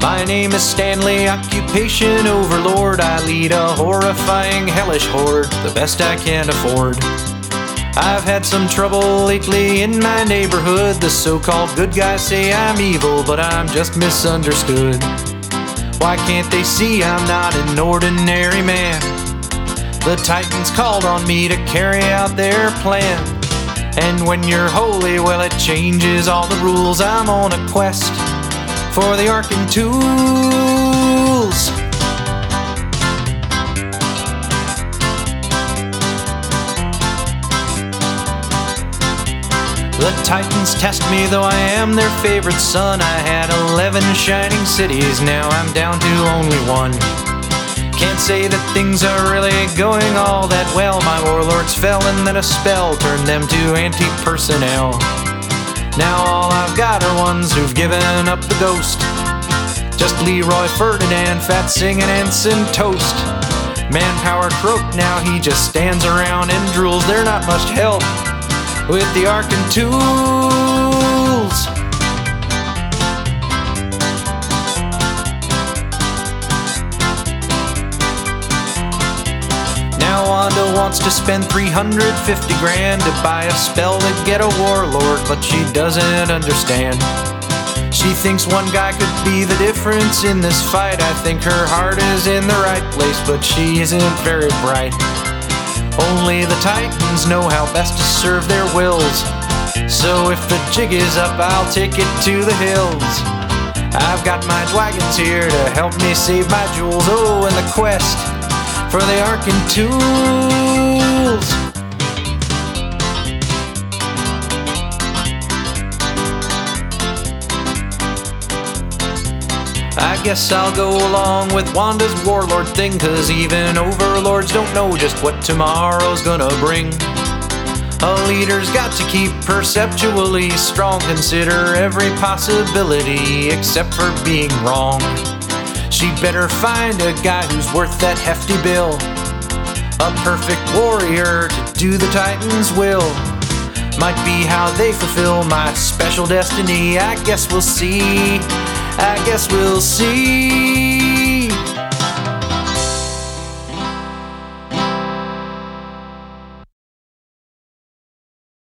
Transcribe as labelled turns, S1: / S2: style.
S1: My name is Stanley, occupation overlord. I lead a horrifying, hellish horde, the best I can afford. I've had some trouble lately in my neighborhood. The so called good guys say I'm evil, but I'm just misunderstood. Why can't they see I'm not an ordinary man? The Titans called on me to carry out their plan. And when you're holy, well, it changes all the rules. I'm on a quest for the Arkentools. The Titans test me, though I am their favorite son. I had 11 shining cities, now I'm down to only one. Can't say that things are really going all that well. My warlords fell, and then a spell turned them to anti personnel. Now all I've got are ones who've given up the ghost. Just Leroy Ferdinand, fat singing ensign toast. Manpower croak, now he just stands around and drools. They're not much help with the Arkin tools. Now wants to spend 350 grand to buy a spell to get a warlord, but she doesn't understand. She thinks one guy could be the difference in this fight. I think her heart is in the right place, but she isn't very bright. Only the Titans know how best to serve their wills. So if the jig is up, I'll take it to the hills. I've got my dragons here to help me save my jewels. Oh, and the quest for the Arkin tools. I guess I'll go along with Wanda's warlord thing, cause even overlords don't know just what tomorrow's gonna bring. A leader's got to keep perceptually strong, consider every possibility except for being wrong. She'd better find a guy who's worth that hefty bill. A perfect warrior to do the Titan's will. Might be how they fulfill my special destiny. I guess we'll see. I guess we'll see.